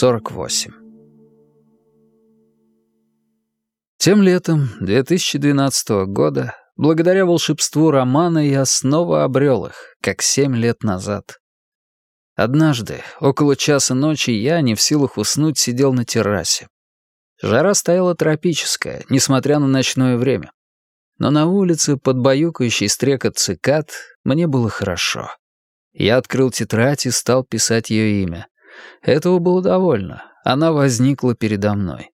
48 Тем летом 2012 года, благодаря волшебству романа, я снова обрел их, как семь лет назад. Однажды, около часа ночи, я, не в силах уснуть, сидел на террасе. Жара стояла тропическая, несмотря на ночное время. Но на улице, под баюкающий стрекот цикад, мне было хорошо. Я открыл тетрадь и стал писать ее имя. Этого было довольно. Она возникла передо мной.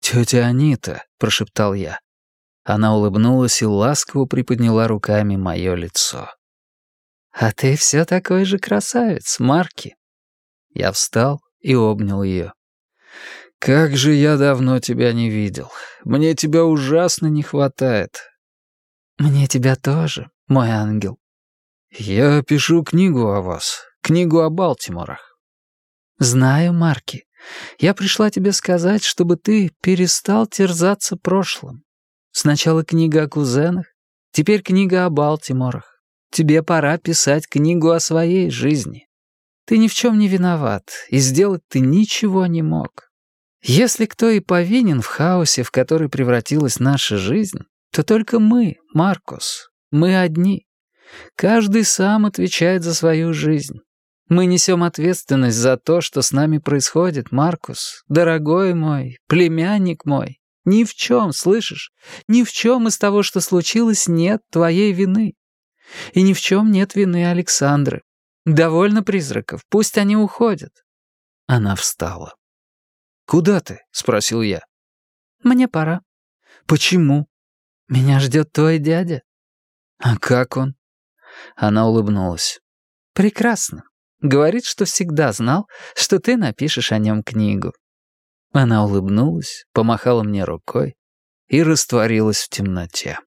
«Тетя Анита», — прошептал я. Она улыбнулась и ласково приподняла руками мое лицо. «А ты все такой же красавец, Марки». Я встал и обнял ее. «Как же я давно тебя не видел. Мне тебя ужасно не хватает». «Мне тебя тоже, мой ангел». «Я пишу книгу о вас, книгу о Балтиморах». «Знаю, Марки. Я пришла тебе сказать, чтобы ты перестал терзаться прошлым. Сначала книга о кузенах, теперь книга о Балтиморах. Тебе пора писать книгу о своей жизни. Ты ни в чем не виноват, и сделать ты ничего не мог. Если кто и повинен в хаосе, в который превратилась наша жизнь, то только мы, Маркус. Мы одни. Каждый сам отвечает за свою жизнь. Мы несем ответственность за то, что с нами происходит, Маркус, дорогой мой, племянник мой. Ни в чем, слышишь? Ни в чем из того, что случилось, нет твоей вины. И ни в чем нет вины Александры. Довольно призраков, пусть они уходят. Она встала. «Куда ты?» — спросил я. «Мне пора». «Почему?» «Меня ждет твой дядя». «А как он?» Она улыбнулась. «Прекрасно. Говорит, что всегда знал, что ты напишешь о нем книгу». Она улыбнулась, помахала мне рукой и растворилась в темноте.